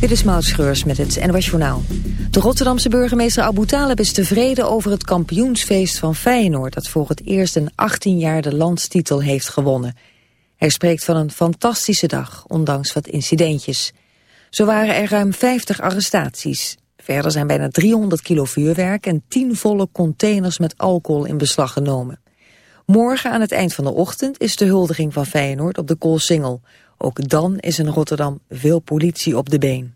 Dit is Maud Schreurs met het NWS Journaal. De Rotterdamse burgemeester Abu Talib is tevreden over het kampioensfeest van Feyenoord... dat voor het eerst in 18 jaar de landstitel heeft gewonnen. Hij spreekt van een fantastische dag, ondanks wat incidentjes. Zo waren er ruim 50 arrestaties. Verder zijn bijna 300 kilo vuurwerk en 10 volle containers met alcohol in beslag genomen. Morgen aan het eind van de ochtend is de huldiging van Feyenoord op de Koolsingel... Ook dan is in Rotterdam veel politie op de been.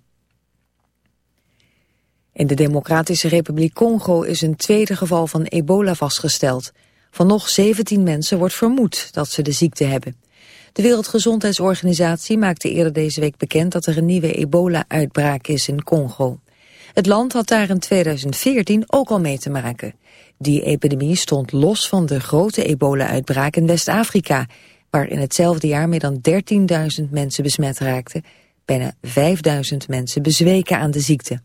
In de Democratische Republiek Congo is een tweede geval van ebola vastgesteld. Van nog 17 mensen wordt vermoed dat ze de ziekte hebben. De Wereldgezondheidsorganisatie maakte eerder deze week bekend dat er een nieuwe ebola-uitbraak is in Congo. Het land had daar in 2014 ook al mee te maken. Die epidemie stond los van de grote ebola-uitbraak in West-Afrika waar in hetzelfde jaar meer dan 13.000 mensen besmet raakten. Bijna 5.000 mensen bezweken aan de ziekte.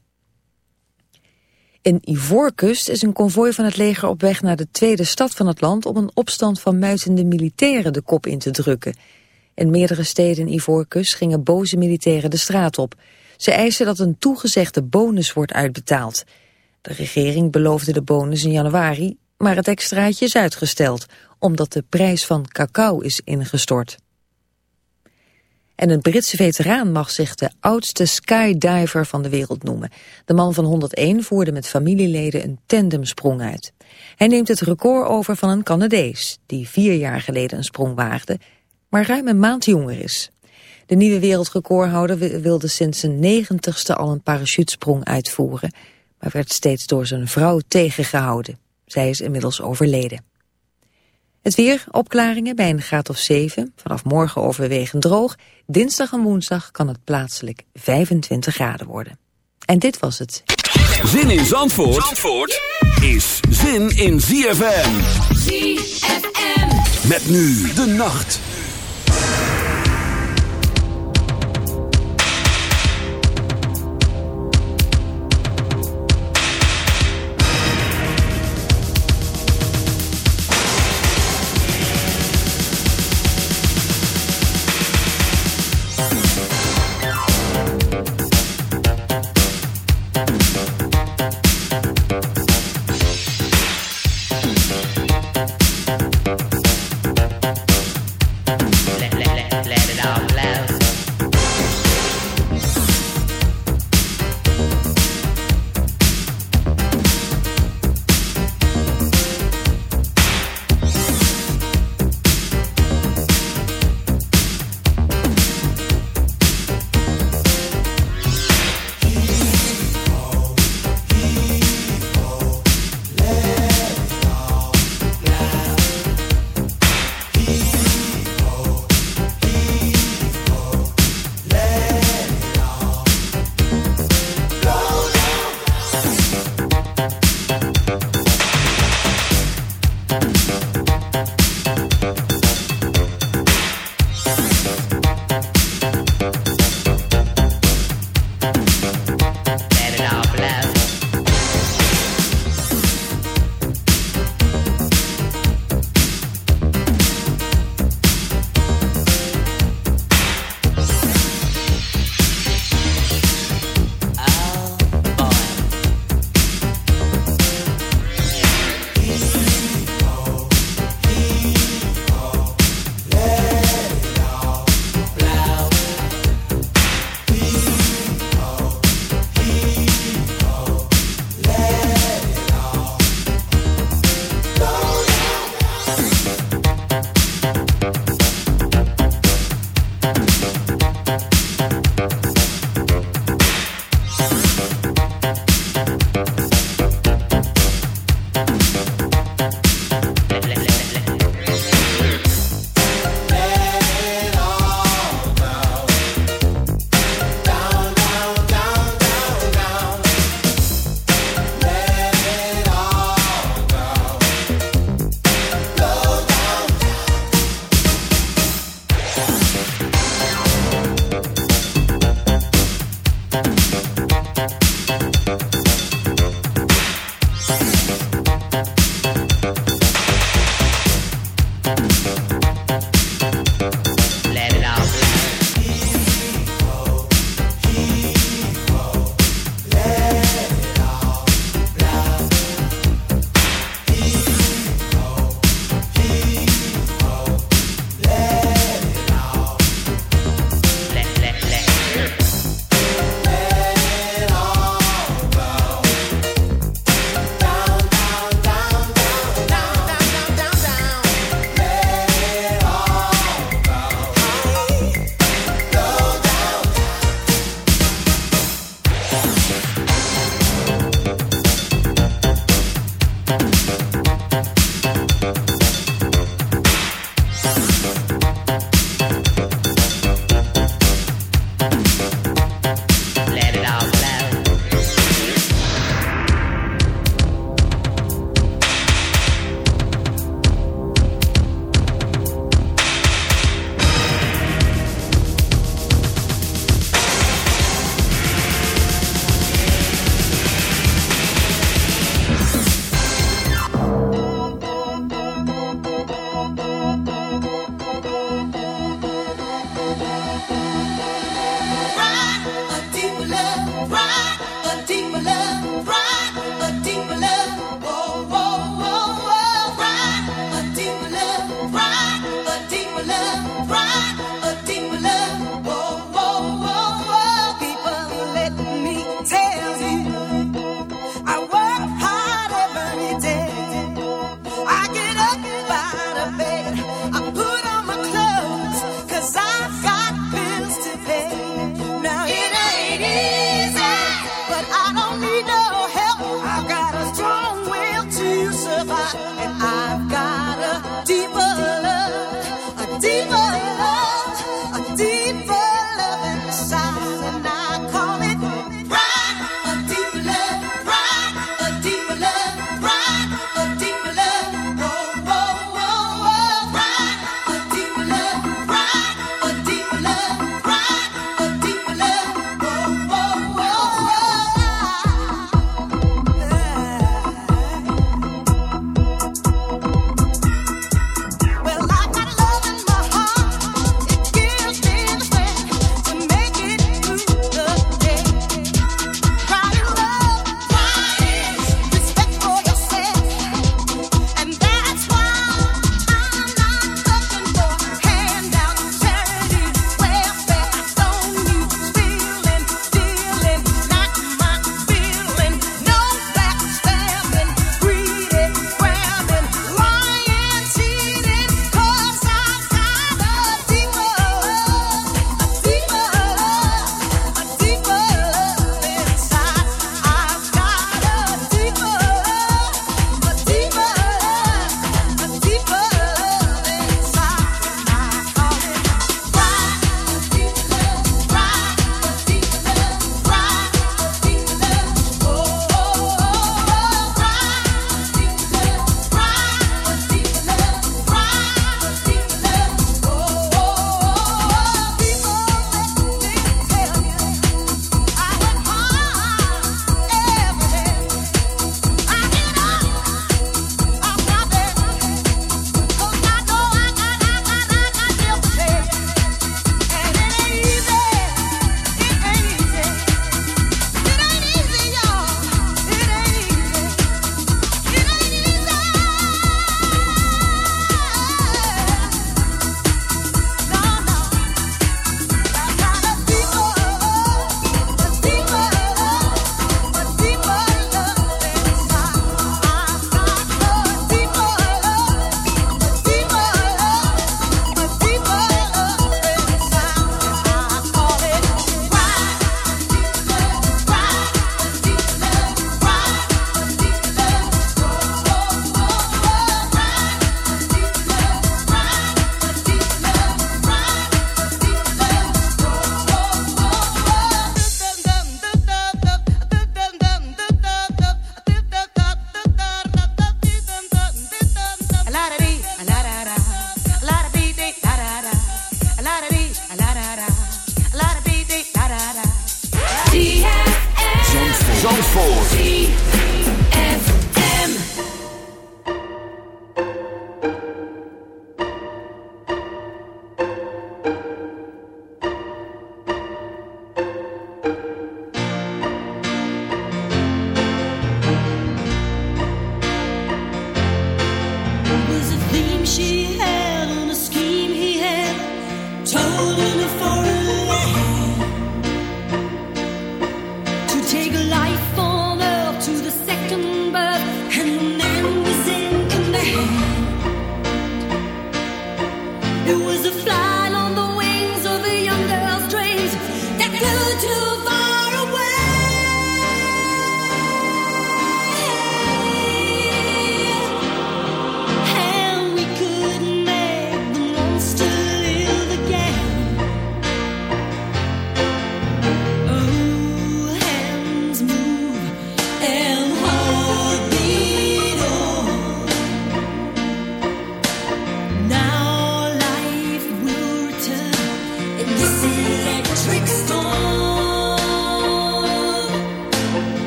In Ivoorkust is een konvooi van het leger op weg naar de tweede stad van het land... om een opstand van muitende militairen de kop in te drukken. In meerdere steden in Ivoorkust gingen boze militairen de straat op. Ze eisen dat een toegezegde bonus wordt uitbetaald. De regering beloofde de bonus in januari, maar het extraatje is uitgesteld omdat de prijs van cacao is ingestort. En een Britse veteraan mag zich de oudste skydiver van de wereld noemen. De man van 101 voerde met familieleden een tandemsprong uit. Hij neemt het record over van een Canadees, die vier jaar geleden een sprong waagde, maar ruim een maand jonger is. De nieuwe wereldrecordhouder wilde sinds zijn negentigste al een parachutesprong uitvoeren, maar werd steeds door zijn vrouw tegengehouden. Zij is inmiddels overleden. Het weer, opklaringen bij een graad of 7. Vanaf morgen overwegend droog. Dinsdag en woensdag kan het plaatselijk 25 graden worden. En dit was het. Zin in Zandvoort, Zandvoort is zin in ZFM. ZFM. Met nu de nacht.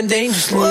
living dangerously.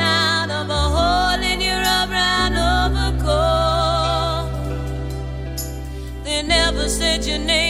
out of a hole in your rubber and overcoat. They never said your name.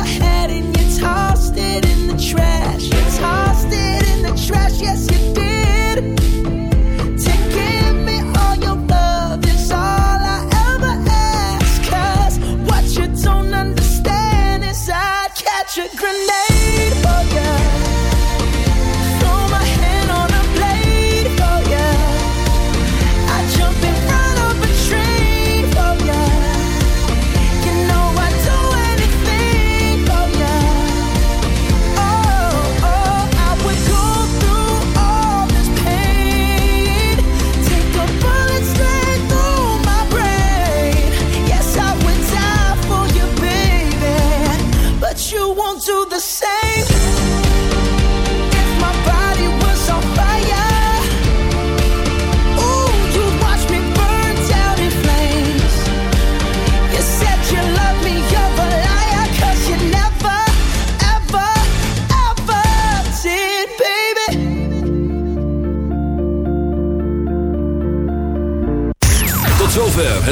I